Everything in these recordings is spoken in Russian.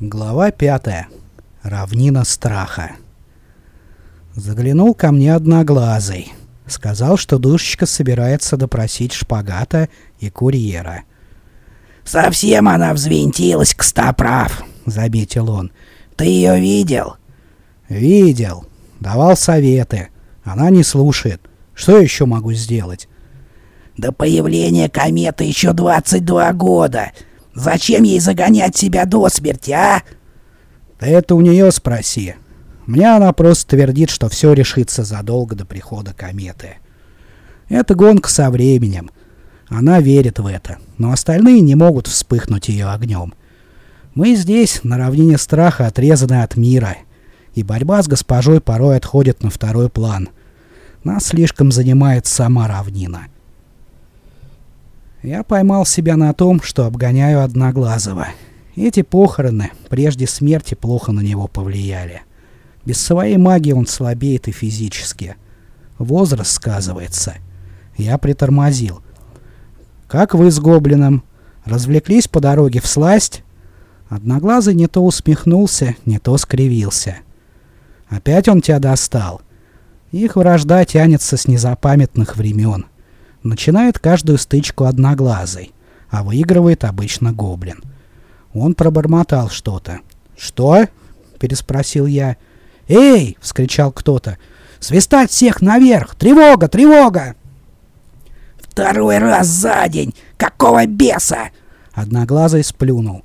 Глава пятая. Равнина страха. Заглянул ко мне одноглазый. Сказал, что душечка собирается допросить шпагата и курьера. «Совсем она взвинтилась, к стоправ», — заметил он. «Ты ее видел?» «Видел. Давал советы. Она не слушает. Что еще могу сделать?» «До появления кометы еще 22 года. Зачем ей загонять себя до смерти, а? Да это у нее спроси. Мне она просто твердит, что все решится задолго до прихода кометы. Это гонка со временем. Она верит в это, но остальные не могут вспыхнуть ее огнем. Мы здесь, на равнине страха, отрезаны от мира, и борьба с госпожой порой отходит на второй план. Нас слишком занимает сама равнина. Я поймал себя на том, что обгоняю Одноглазого. Эти похороны, прежде смерти, плохо на него повлияли. Без своей магии он слабеет и физически. Возраст сказывается. Я притормозил. «Как вы с гоблином? Развлеклись по дороге в сласть?» Одноглазый не то усмехнулся, не то скривился. «Опять он тебя достал?» Их вражда тянется с незапамятных времен начинает каждую стычку одноглазый, а выигрывает обычно гоблин. Он пробормотал что-то. «Что?» — переспросил я. «Эй!» — вскричал кто-то. «Свистать всех наверх! Тревога! Тревога!» «Второй раз за день! Какого беса?» Одноглазый сплюнул.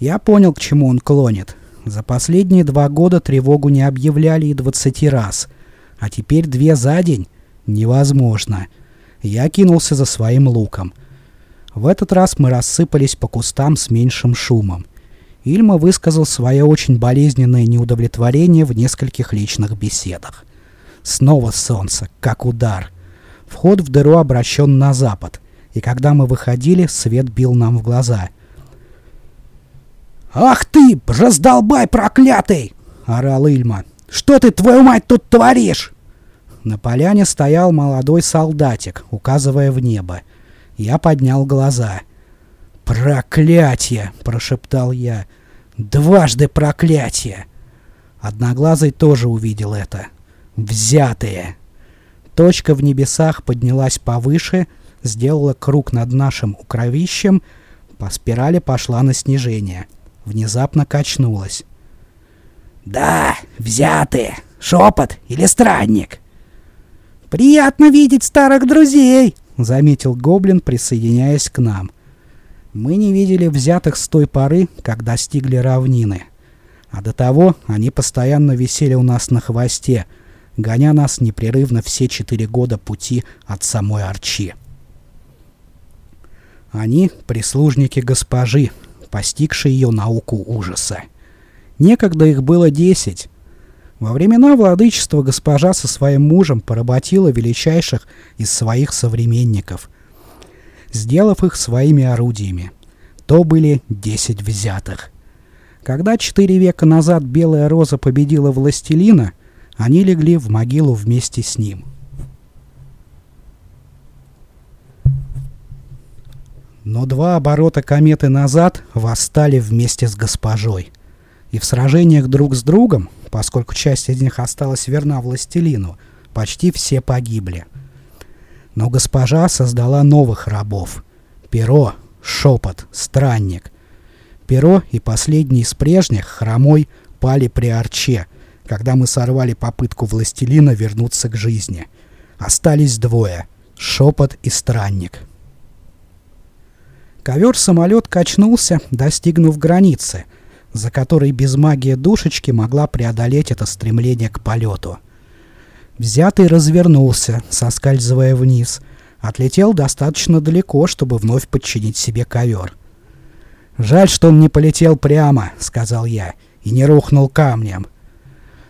Я понял, к чему он клонит. За последние два года тревогу не объявляли и двадцати раз. А теперь две за день? Невозможно. Я кинулся за своим луком. В этот раз мы рассыпались по кустам с меньшим шумом. Ильма высказал свое очень болезненное неудовлетворение в нескольких личных беседах. Снова солнце, как удар. Вход в дыру обращен на запад, и когда мы выходили, свет бил нам в глаза. «Ах ты, раздолбай проклятый!» — орал Ильма. «Что ты, твою мать, тут творишь?» На поляне стоял молодой солдатик, указывая в небо. Я поднял глаза. «Проклятие!» — прошептал я. «Дважды проклятие!» Одноглазый тоже увидел это. «Взятые!» Точка в небесах поднялась повыше, сделала круг над нашим укровищем, по спирали пошла на снижение. Внезапно качнулась. «Да, взятые! Шепот или странник?» «Приятно видеть старых друзей!» — заметил Гоблин, присоединяясь к нам. Мы не видели взятых с той поры, как достигли равнины. А до того они постоянно висели у нас на хвосте, гоня нас непрерывно все четыре года пути от самой Арчи. Они — прислужники госпожи, постигшие ее науку ужаса. Некогда их было десять, во времена владычества госпожа со своим мужем поработила величайших из своих современников, сделав их своими орудиями. То были десять взятых. Когда четыре века назад Белая Роза победила Властелина, они легли в могилу вместе с ним. Но два оборота кометы назад восстали вместе с госпожой. И в сражениях друг с другом поскольку часть из них осталась верна властелину, почти все погибли. Но госпожа создала новых рабов. Перо, шепот, странник. Перо и последний из прежних, хромой, пали при арче, когда мы сорвали попытку властелина вернуться к жизни. Остались двое — шепот и странник. Ковер-самолет качнулся, достигнув границы — за которой без магии душечки могла преодолеть это стремление к полету. Взятый развернулся, соскальзывая вниз, отлетел достаточно далеко, чтобы вновь подчинить себе ковер. «Жаль, что он не полетел прямо», — сказал я, — «и не рухнул камнем».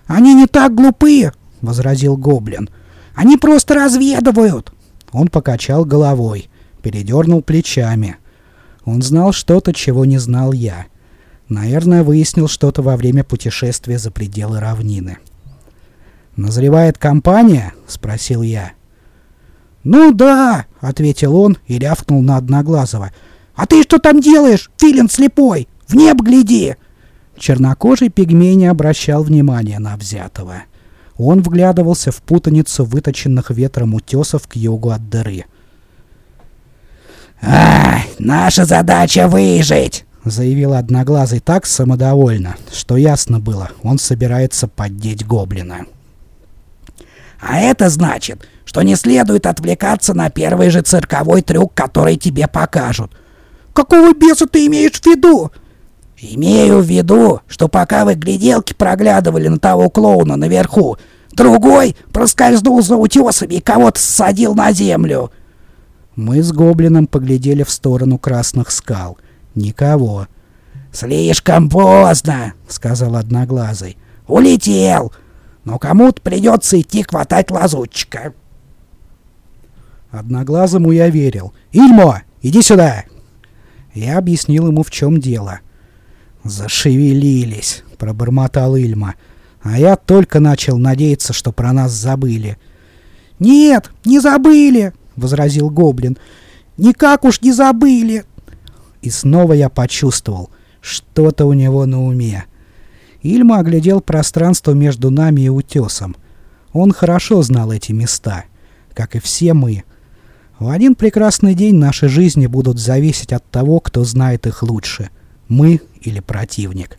«Они не так глупые», — возразил гоблин. «Они просто разведывают». Он покачал головой, передернул плечами. Он знал что-то, чего не знал я — Наверное, выяснил что-то во время путешествия за пределы равнины. «Назревает компания?» — спросил я. «Ну да!» — ответил он и рявкнул на Одноглазого. «А ты что там делаешь, филин слепой? В небо гляди!» Чернокожий пигмей не обращал внимания на взятого. Он вглядывался в путаницу выточенных ветром утесов к югу от дыры. «Ай, наша задача выжить!» — заявил Одноглазый так самодовольно, что ясно было, он собирается поддеть гоблина. «А это значит, что не следует отвлекаться на первый же цирковой трюк, который тебе покажут». «Какого беса ты имеешь в виду?» «Имею в виду, что пока вы гляделки проглядывали на того клоуна наверху, другой проскользнул за утесами и кого-то ссадил на землю». Мы с гоблином поглядели в сторону красных скал. Никого. «Слишком поздно», — сказал Одноглазый. «Улетел! Но кому-то придется идти хватать лазутчика». Одноглазому я верил. «Ильмо, иди сюда!» Я объяснил ему, в чем дело. «Зашевелились», — пробормотал Ильма. А я только начал надеяться, что про нас забыли. «Нет, не забыли», — возразил Гоблин. «Никак уж не забыли». И снова я почувствовал, что-то у него на уме. Ильма оглядел пространство между нами и утесом. Он хорошо знал эти места, как и все мы. В один прекрасный день наши жизни будут зависеть от того, кто знает их лучше, мы или противник.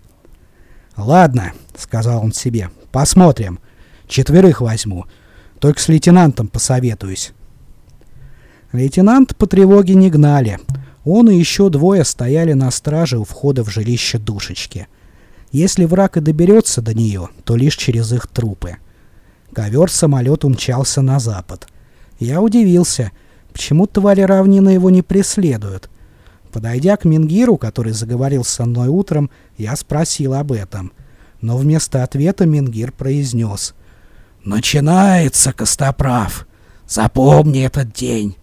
«Ладно», — сказал он себе, — «посмотрим. Четверых возьму. Только с лейтенантом посоветуюсь». Лейтенант по тревоге не гнали. Он и еще двое стояли на страже у входа в жилище душечки. Если враг и доберется до нее, то лишь через их трупы. Ковер-самолет умчался на запад. Я удивился, почему твари равнины его не преследуют. Подойдя к Мингиру, который заговорил со мной утром, я спросил об этом. Но вместо ответа Мингир произнес. «Начинается, Костоправ. Запомни этот день».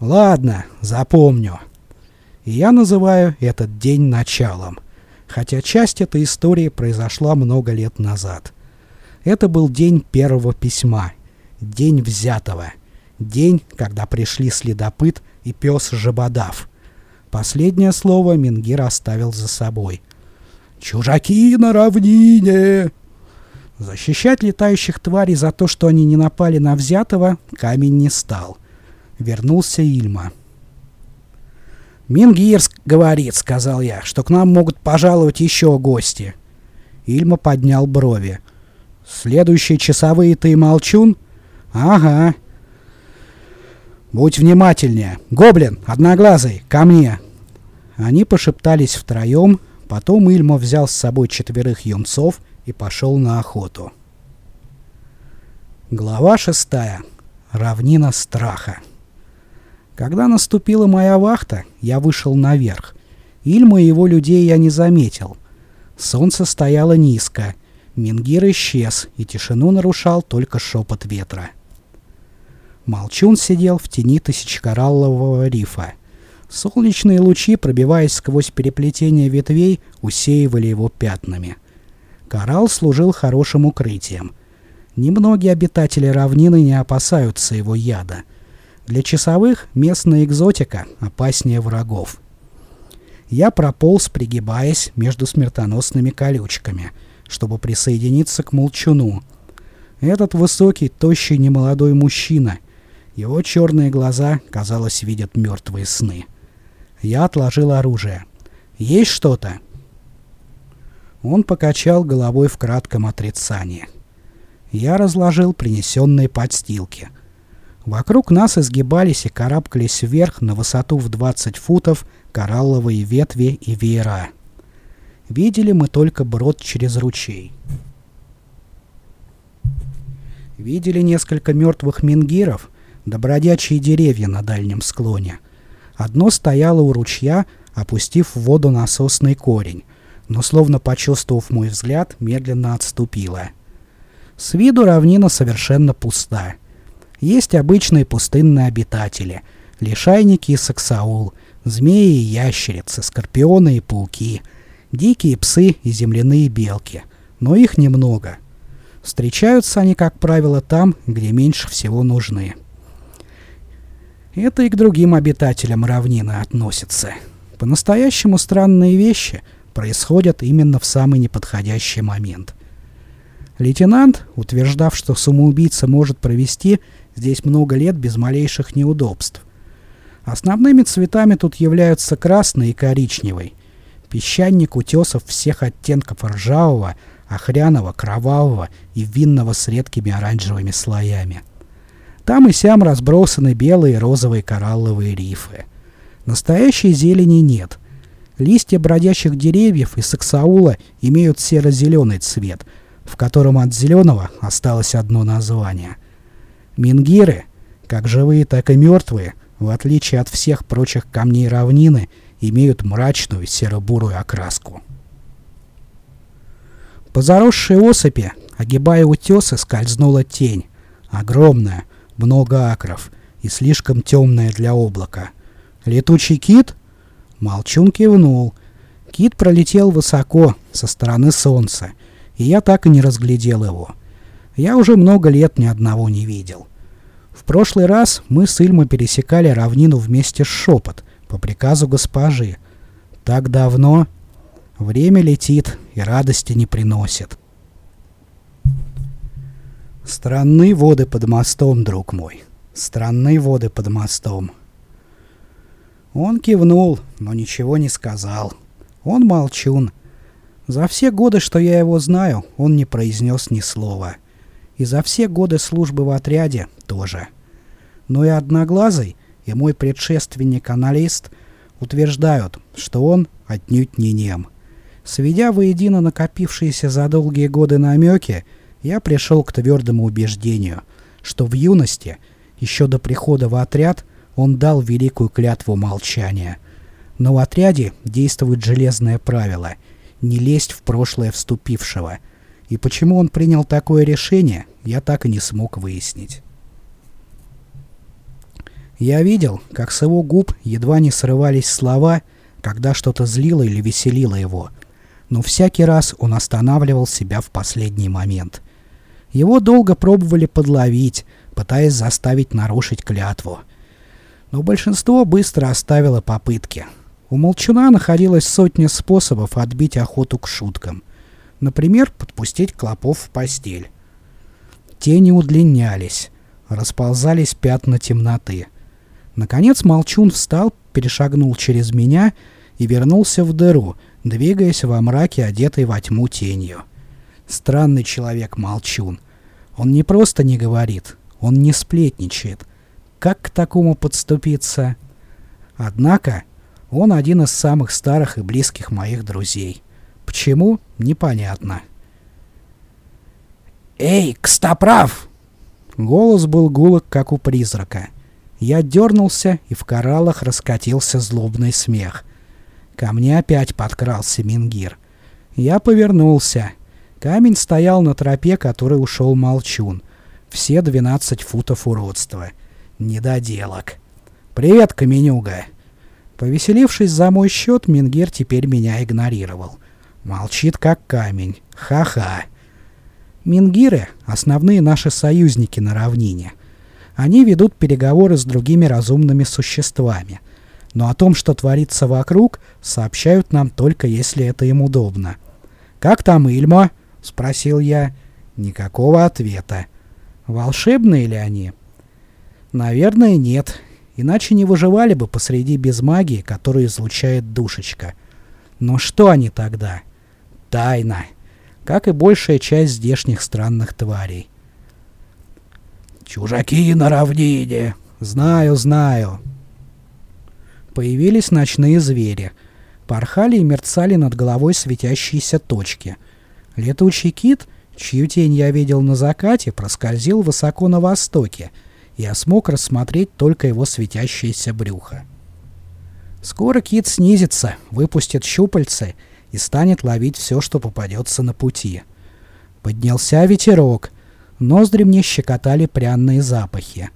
«Ладно, запомню». И я называю этот день началом. Хотя часть этой истории произошла много лет назад. Это был день первого письма. День взятого. День, когда пришли следопыт и пес Жабодав. Последнее слово Мингир оставил за собой. «Чужаки на равнине!» Защищать летающих тварей за то, что они не напали на взятого, камень не стал. Вернулся Ильма. «Мингирск говорит, — сказал я, — что к нам могут пожаловать еще гости». Ильма поднял брови. «Следующие часовые ты молчун?» «Ага». «Будь внимательнее. Гоблин, одноглазый, ко мне!» Они пошептались втроем, потом Ильмо взял с собой четверых юнцов и пошел на охоту. Глава шестая. Равнина страха. Когда наступила моя вахта, я вышел наверх. Ильма и его людей я не заметил. Солнце стояло низко. Мингир исчез, и тишину нарушал только шепот ветра. Молчун сидел в тени тысячекораллового рифа. Солнечные лучи, пробиваясь сквозь переплетение ветвей, усеивали его пятнами. Коралл служил хорошим укрытием. Немногие обитатели равнины не опасаются его яда. Для часовых местная экзотика опаснее врагов. Я прополз, пригибаясь между смертоносными колючками, чтобы присоединиться к молчуну. Этот высокий, тощий, немолодой мужчина. Его черные глаза, казалось, видят мертвые сны. Я отложил оружие. «Есть что-то?» Он покачал головой в кратком отрицании. Я разложил принесенные подстилки — Вокруг нас изгибались и карабкались вверх на высоту в 20 футов коралловые ветви и веера. Видели мы только брод через ручей. Видели несколько мертвых мингиров, да бродячие деревья на дальнем склоне. Одно стояло у ручья, опустив в воду насосный корень, но, словно почувствовав мой взгляд, медленно отступило. С виду равнина совершенно пуста. Есть обычные пустынные обитатели, лишайники и саксаул, змеи и ящерицы, скорпионы и пауки, дикие псы и земляные белки, но их немного. Встречаются они, как правило, там, где меньше всего нужны. Это и к другим обитателям равнины относится. По-настоящему странные вещи происходят именно в самый неподходящий момент. Лейтенант, утверждав, что самоубийца может провести здесь много лет без малейших неудобств. Основными цветами тут являются красный и коричневый. Песчаник утесов всех оттенков ржавого, охряного, кровавого и винного с редкими оранжевыми слоями. Там и сям разбросаны белые розовые коралловые рифы. Настоящей зелени нет. Листья бродячих деревьев и саксаула имеют серо-зеленый цвет, в котором от зеленого осталось одно название. Мингиры, как живые, так и мертвые, в отличие от всех прочих камней равнины, имеют мрачную серо-бурую окраску. По заросшей осыпи, огибая утесы, скользнула тень. Огромная, много акров и слишком темная для облака. «Летучий кит?» Молчун кивнул. Кит пролетел высоко, со стороны солнца, и я так и не разглядел его. Я уже много лет ни одного не видел. В прошлый раз мы с Ильмой пересекали равнину вместе с Шепот, по приказу госпожи. Так давно... Время летит и радости не приносит. Странные воды под мостом, друг мой. Странные воды под мостом. Он кивнул, но ничего не сказал. Он молчун. За все годы, что я его знаю, он не произнес ни слова. И за все годы службы в отряде тоже. Но и Одноглазый, и мой предшественник-аналист утверждают, что он отнюдь не нем. Сведя воедино накопившиеся за долгие годы намеки, я пришел к твердому убеждению, что в юности, еще до прихода в отряд, он дал великую клятву молчания. Но в отряде действует железное правило – не лезть в прошлое вступившего. И почему он принял такое решение, я так и не смог выяснить. Я видел, как с его губ едва не срывались слова, когда что-то злило или веселило его. Но всякий раз он останавливал себя в последний момент. Его долго пробовали подловить, пытаясь заставить нарушить клятву – но большинство быстро оставило попытки. У Молчуна находилось сотня способов отбить охоту к шуткам. Например, подпустить клопов в постель. Тени удлинялись, расползались пятна темноты. Наконец Молчун встал, перешагнул через меня и вернулся в дыру, двигаясь во мраке, одетый во тьму тенью. Странный человек Молчун. Он не просто не говорит, он не сплетничает — как к такому подступиться? Однако, он один из самых старых и близких моих друзей. Почему? Непонятно. «Эй, Кстоправ!» Голос был гулок, как у призрака. Я дернулся, и в кораллах раскатился злобный смех. Ко мне опять подкрался Мингир. Я повернулся. Камень стоял на тропе, которой ушел Молчун. Все 12 футов уродства — недоделок. «Привет, Каменюга!» Повеселившись за мой счет, Мингер теперь меня игнорировал. Молчит как камень. Ха-ха. Мингиры — основные наши союзники на равнине. Они ведут переговоры с другими разумными существами. Но о том, что творится вокруг, сообщают нам только если это им удобно. «Как там Ильма?» — спросил я. Никакого ответа. Волшебные ли они? Наверное, нет. Иначе не выживали бы посреди безмагии, которую излучает душечка. Но что они тогда? Тайна. Как и большая часть здешних странных тварей. «Чужаки на равнине!» «Знаю, знаю!» Появились ночные звери. Порхали и мерцали над головой светящиеся точки. Летучий кит, чью тень я видел на закате, проскользил высоко на востоке — я смог рассмотреть только его светящееся брюхо. Скоро кит снизится, выпустит щупальцы и станет ловить все, что попадется на пути. Поднялся ветерок, ноздри мне щекотали пряные запахи.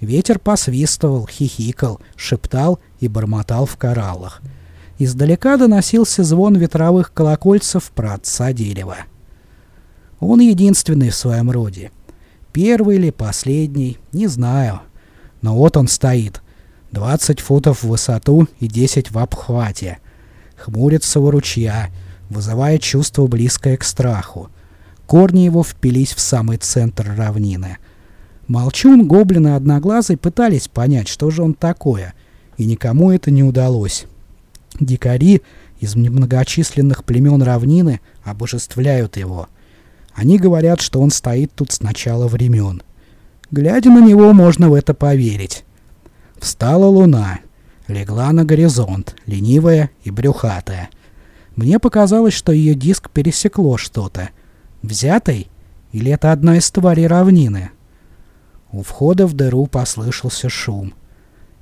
Ветер посвистывал, хихикал, шептал и бормотал в кораллах. Издалека доносился звон ветровых колокольцев про отца дерева. Он единственный в своем роде — Первый или последний, не знаю. Но вот он стоит. 20 футов в высоту и 10 в обхвате. Хмурится у ручья, вызывая чувство близкое к страху. Корни его впились в самый центр равнины. Молчун, гоблин и одноглазый пытались понять, что же он такое, и никому это не удалось. Дикари из многочисленных племен равнины обожествляют его. Они говорят, что он стоит тут с начала времен. Глядя на него, можно в это поверить. Встала луна, легла на горизонт, ленивая и брюхатая. Мне показалось, что ее диск пересекло что-то. Взятый? Или это одна из тварей равнины? У входа в дыру послышался шум.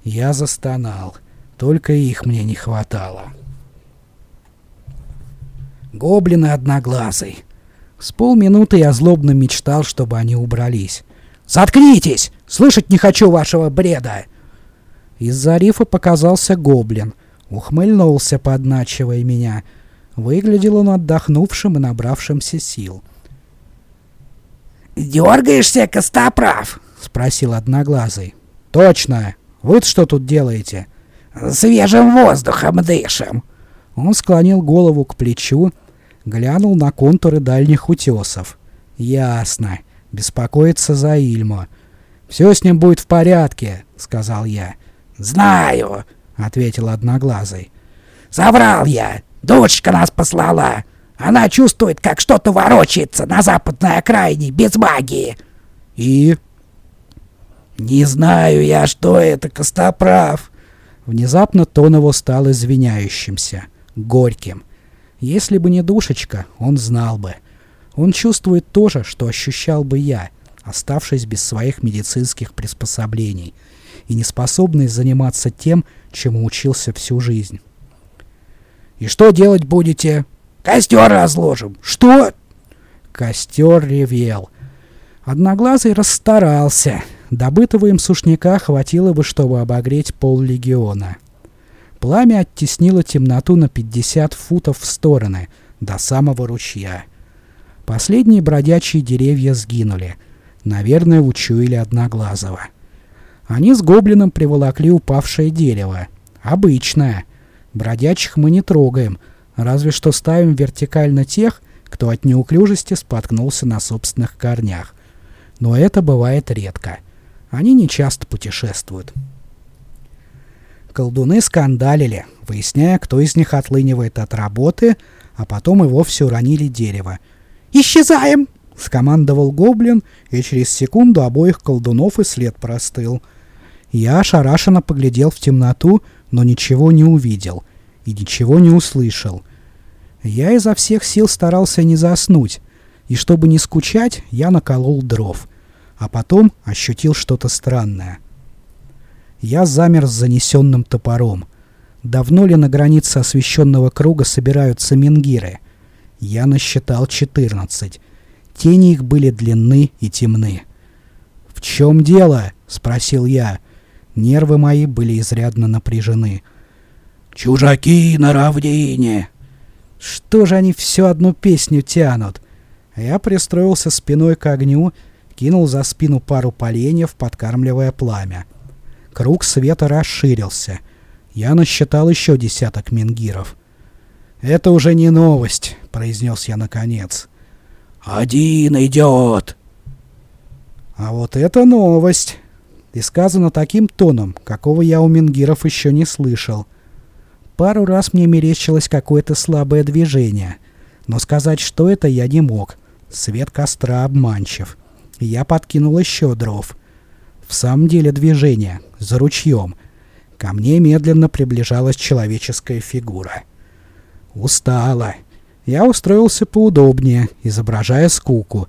Я застонал. Только их мне не хватало. Гоблины одноглазый. С полминуты я злобно мечтал, чтобы они убрались. «Заткнитесь! Слышать не хочу вашего бреда!» Из-за рифа показался гоблин. Ухмыльнулся, подначивая меня. Выглядел он отдохнувшим и набравшимся сил. «Дергаешься, Костоправ?» — спросил Одноглазый. «Точно! вы что тут делаете?» «Свежим воздухом дышим!» Он склонил голову к плечу, глянул на контуры дальних утесов. «Ясно. Беспокоится за Ильму. Все с ним будет в порядке», — сказал я. «Знаю», — ответил Одноглазый. «Соврал я. Дочка нас послала. Она чувствует, как что-то ворочается на западной окраине без магии». «И?» «Не знаю я, что это, Костоправ». Внезапно тон его стал извиняющимся, горьким. Если бы не душечка, он знал бы. Он чувствует то же, что ощущал бы я, оставшись без своих медицинских приспособлений и не способный заниматься тем, чему учился всю жизнь. «И что делать будете?» «Костер разложим». «Что?» Костер ревел. Одноглазый расстарался. Добытого им сушняка хватило бы, чтобы обогреть пол легиона. Пламя оттеснило темноту на 50 футов в стороны, до самого ручья. Последние бродячие деревья сгинули. Наверное, учуяли Одноглазого. Они с гоблином приволокли упавшее дерево. Обычное. Бродячих мы не трогаем, разве что ставим вертикально тех, кто от неуклюжести споткнулся на собственных корнях. Но это бывает редко. Они не часто путешествуют. Колдуны скандалили, выясняя, кто из них отлынивает от работы, а потом и вовсе уронили дерево. «Исчезаем!» — скомандовал гоблин, и через секунду обоих колдунов и след простыл. Я ошарашенно поглядел в темноту, но ничего не увидел и ничего не услышал. Я изо всех сил старался не заснуть, и чтобы не скучать, я наколол дров, а потом ощутил что-то странное. Я замер с занесенным топором. Давно ли на границе освещенного круга собираются менгиры? Я насчитал 14. Тени их были длинны и темны. «В чем дело?» — спросил я. Нервы мои были изрядно напряжены. «Чужаки на равнине!» Что же они всю одну песню тянут? Я пристроился спиной к огню, кинул за спину пару поленьев, подкармливая пламя. Круг света расширился. Я насчитал еще десяток менгиров. «Это уже не новость», — произнес я наконец. «Один идет!» «А вот это новость!» И сказано таким тоном, какого я у менгиров еще не слышал. Пару раз мне мерещилось какое-то слабое движение, но сказать, что это, я не мог. Свет костра обманчив. Я подкинул еще дров. В самом деле движение, за ручьем. Ко мне медленно приближалась человеческая фигура. Устала. Я устроился поудобнее, изображая скуку.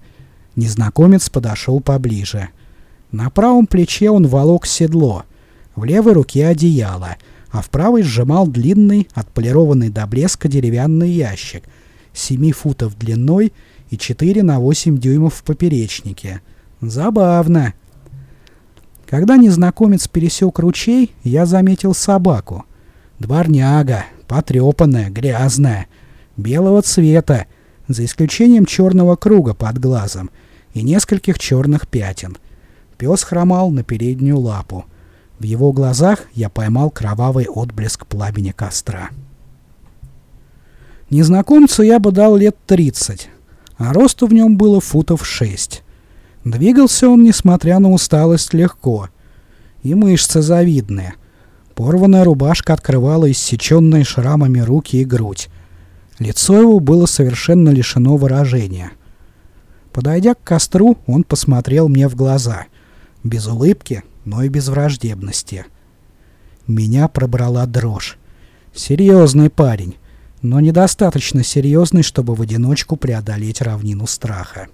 Незнакомец подошел поближе. На правом плече он волок седло, в левой руке одеяло, а в правой сжимал длинный, отполированный до блеска деревянный ящик, 7 футов длиной и 4 на 8 дюймов в поперечнике. Забавно. Когда незнакомец пересек ручей, я заметил собаку. Дворняга, потрепанная, грязная, белого цвета, за исключением черного круга под глазом и нескольких черных пятен — Пес хромал на переднюю лапу. В его глазах я поймал кровавый отблеск пламени костра. Незнакомцу я бы дал лет 30, а росту в нем было футов 6. Двигался он, несмотря на усталость, легко. И мышцы завидные. Порванная рубашка открывала иссеченные шрамами руки и грудь. Лицо его было совершенно лишено выражения. Подойдя к костру, он посмотрел мне в глаза. Без улыбки, но и без враждебности. Меня пробрала дрожь. Серьезный парень, но недостаточно серьезный, чтобы в одиночку преодолеть равнину страха.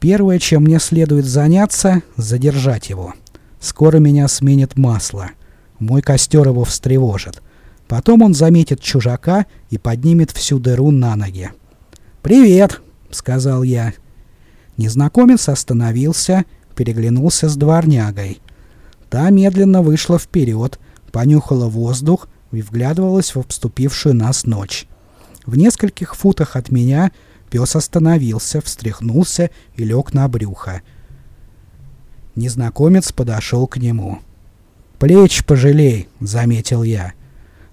Первое, чем мне следует заняться, задержать его. Скоро меня сменит масло. Мой костер его встревожит. Потом он заметит чужака и поднимет всю дыру на ноги. «Привет!» — сказал я. Незнакомец остановился, переглянулся с дворнягой. Та медленно вышла вперед, понюхала воздух и вглядывалась в обступившую нас ночь. В нескольких футах от меня пес остановился, встряхнулся и лег на брюхо. Незнакомец подошел к нему. «Плечь пожалей», — заметил я.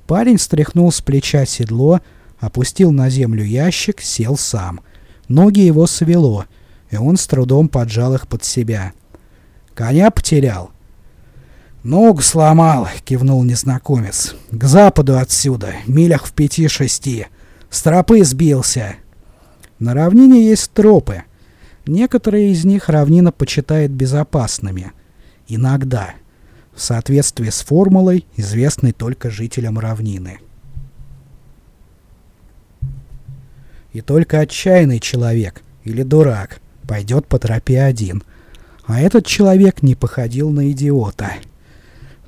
Парень стряхнул с плеча седло, опустил на землю ящик, сел сам. Ноги его свело, и он с трудом поджал их под себя. «Коня потерял?» «Ногу сломал», — кивнул незнакомец. «К западу отсюда, милях в пяти-шести. С тропы сбился». На равнине есть тропы. Некоторые из них равнина почитает безопасными. Иногда в соответствии с формулой, известной только жителям равнины. И только отчаянный человек или дурак пойдет по тропе один. А этот человек не походил на идиота.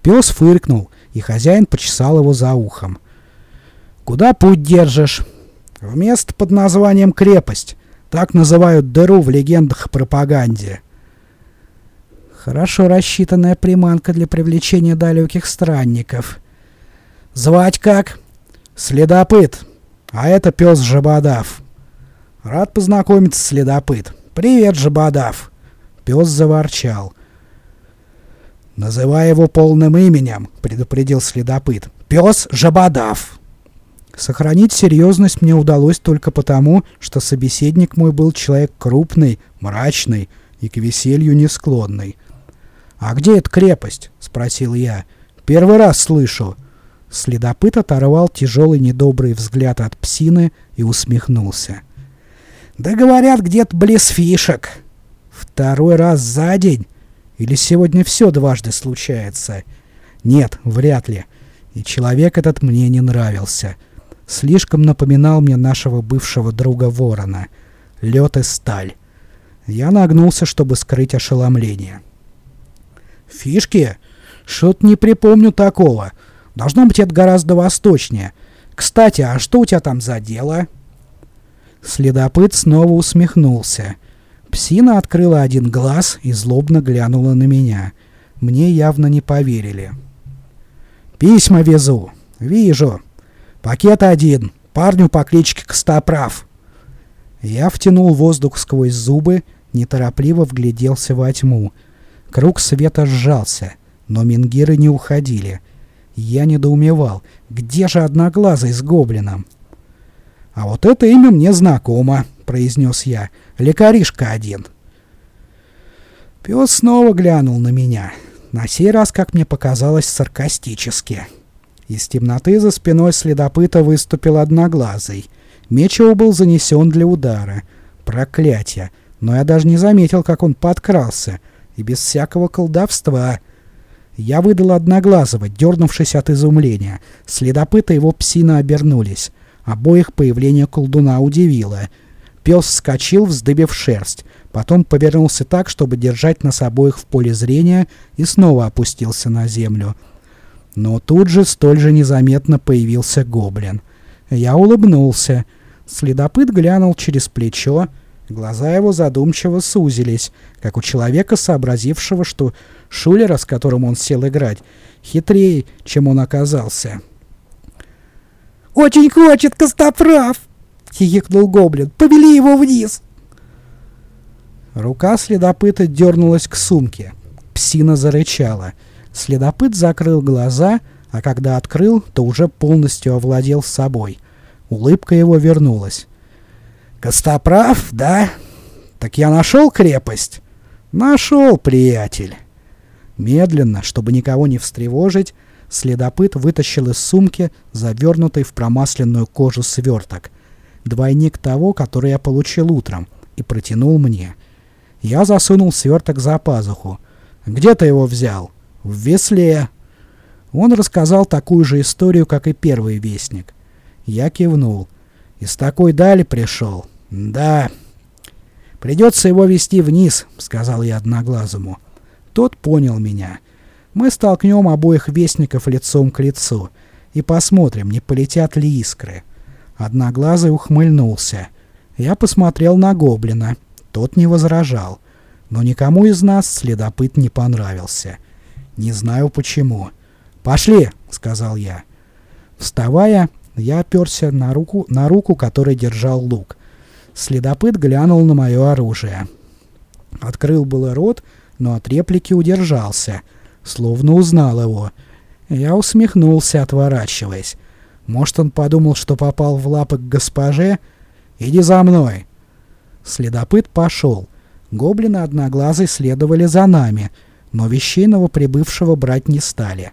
Пес фыркнул, и хозяин почесал его за ухом. «Куда путь держишь?» «В место под названием крепость. Так называют дыру в легендах и пропаганде». Хорошо рассчитанная приманка для привлечения далеких странников. Звать как? Следопыт. А это пес Жабодав. Рад познакомиться, следопыт. Привет, Жабодав. Пес заворчал. «Называй его полным именем», — предупредил следопыт. «Пес Жабодав». Сохранить серьезность мне удалось только потому, что собеседник мой был человек крупный, мрачный и к веселью не склонный. «А где эта крепость?» — спросил я. «Первый раз слышу». Следопыт оторвал тяжелый недобрый взгляд от псины и усмехнулся. «Да говорят, где-то близ фишек. Второй раз за день? Или сегодня все дважды случается?» «Нет, вряд ли. И человек этот мне не нравился. Слишком напоминал мне нашего бывшего друга Ворона. Лед и сталь». Я нагнулся, чтобы скрыть ошеломление. Фишки? Что-то не припомню такого. Должно быть, это гораздо восточнее. Кстати, а что у тебя там за дело?» Следопыт снова усмехнулся. Псина открыла один глаз и злобно глянула на меня. Мне явно не поверили. «Письма везу. Вижу. Пакет один. Парню по кличке Костоправ». Я втянул воздух сквозь зубы, неторопливо вгляделся во тьму. Круг света сжался, но мингиры не уходили. Я недоумевал, где же одноглазый с гоблином? «А вот это имя мне знакомо», — произнес я. «Лекаришка один». Пес снова глянул на меня. На сей раз, как мне показалось, саркастически. Из темноты за спиной следопыта выступил одноглазый. Меч его был занесен для удара. Проклятие! Но я даже не заметил, как он подкрался — и без всякого колдовства. Я выдал одноглазого, дернувшись от изумления. Следопыта его псина обернулись. Обоих появление колдуна удивило. Пес вскочил, вздыбив шерсть. Потом повернулся так, чтобы держать нас обоих в поле зрения, и снова опустился на землю. Но тут же столь же незаметно появился гоблин. Я улыбнулся. Следопыт глянул через плечо, Глаза его задумчиво сузились, как у человека, сообразившего, что Шулера, с которым он сел играть, хитрее, чем он оказался. «Очень хочет Костоправ!» — хихикнул Гоблин. «Повели его вниз!» Рука следопыта дернулась к сумке. Псина зарычала. Следопыт закрыл глаза, а когда открыл, то уже полностью овладел собой. Улыбка его вернулась. «Костоправ, да? Так я нашел крепость?» «Нашел, приятель!» Медленно, чтобы никого не встревожить, следопыт вытащил из сумки завернутый в промасленную кожу сверток. Двойник того, который я получил утром, и протянул мне. Я засунул сверток за пазуху. «Где ты его взял?» «В весле». Он рассказал такую же историю, как и первый вестник. Я кивнул. «Из такой дали пришел?» «Да». «Придется его вести вниз», — сказал я одноглазому. Тот понял меня. Мы столкнем обоих вестников лицом к лицу и посмотрим, не полетят ли искры. Одноглазый ухмыльнулся. Я посмотрел на гоблина. Тот не возражал. Но никому из нас следопыт не понравился. Не знаю почему. «Пошли!» — сказал я. Вставая, я оперся на руку, на руку, которой держал лук. Следопыт глянул на мое оружие. Открыл было рот, но от реплики удержался, словно узнал его. Я усмехнулся, отворачиваясь. Может, он подумал, что попал в лапы к госпоже? «Иди за мной!» Следопыт пошел. Гоблины одноглазые следовали за нами, но вещей новоприбывшего брать не стали.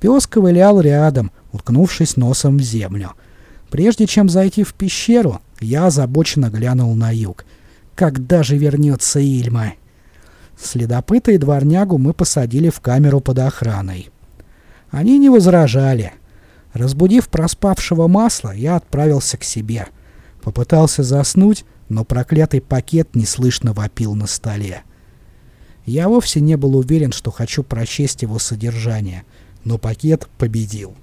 Пес ковылял рядом, уткнувшись носом в землю. Прежде чем зайти в пещеру, я озабоченно глянул на юг. «Когда же вернется Ильма?» Следопыта и дворнягу мы посадили в камеру под охраной. Они не возражали. Разбудив проспавшего масла, я отправился к себе. Попытался заснуть, но проклятый пакет неслышно вопил на столе. Я вовсе не был уверен, что хочу прочесть его содержание, но пакет победил.